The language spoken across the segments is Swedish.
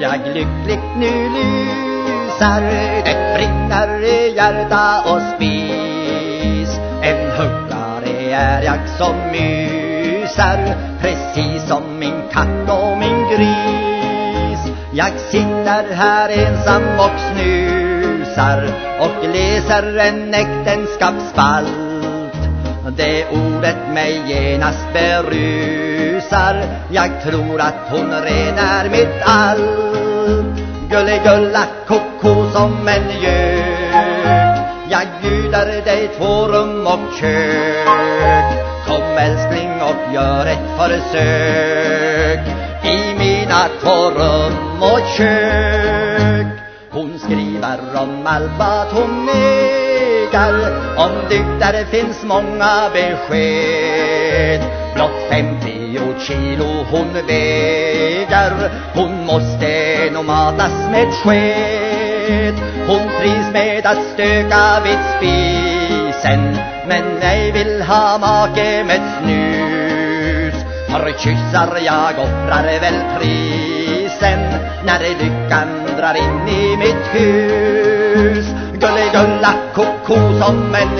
jag lyckligt nu lysar Det brinner i hjärta och spis. En huggare är jag som mysar Precis som min katt och min gris. Jag sitter här ensam och snusar Och läser en äktenskapsspalt. Det ordet mig genast berusar jag tror att hon ren är mitt allt. Gulligulla koko som en gök Jag bjuder dig två rum och kök. Kom älskling och gör ett försök. I mina två rum och kök. Hon skriver om allt vad hon negar Om dygder finns många besked. Blott 50 kilo hon väger. Hon måste nog matas med sked. Hon trivs med att stöka vid spisen Men ej vill ha make med snus. För kyssar jag offrar väl prisen När lyckan drar in i mitt hus. Gulligulla koko som en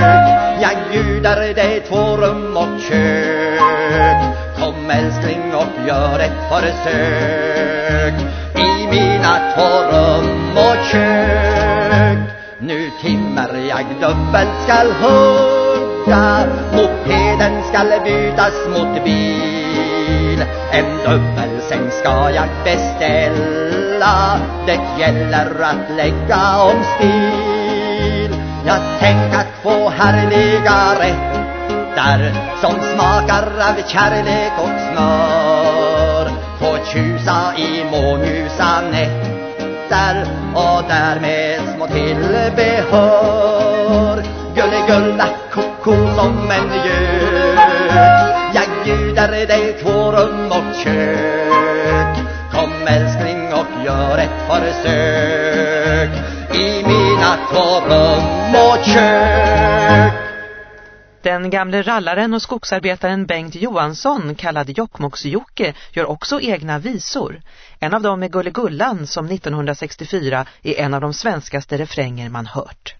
gök Jag bjuder dig två rum och kök. Kom älskling och gör ett försök I mina två rum och kök. Nu timmer jag dubbelt skall hugga Mopeden skall bytas mot bil. En dubbelsäng ska jag beställa Det gäller att lägga om stil tänk att få härliga rätter Som smakar av kärlek och smör. Få tjusa i månljusa nätter Och därmed små tillbehör. Gulligulla koko som en gök. Jag bjuder dig två rum och kök. Kom älskling och gör ett försök. I mina rum och kök Den gamle rallaren och skogsarbetaren Bengt Johansson, kallad Jokkmokks-Jokke, gör också egna visor. En av dem är Gullegullan som 1964 är en av de svenskaste refränger man hört.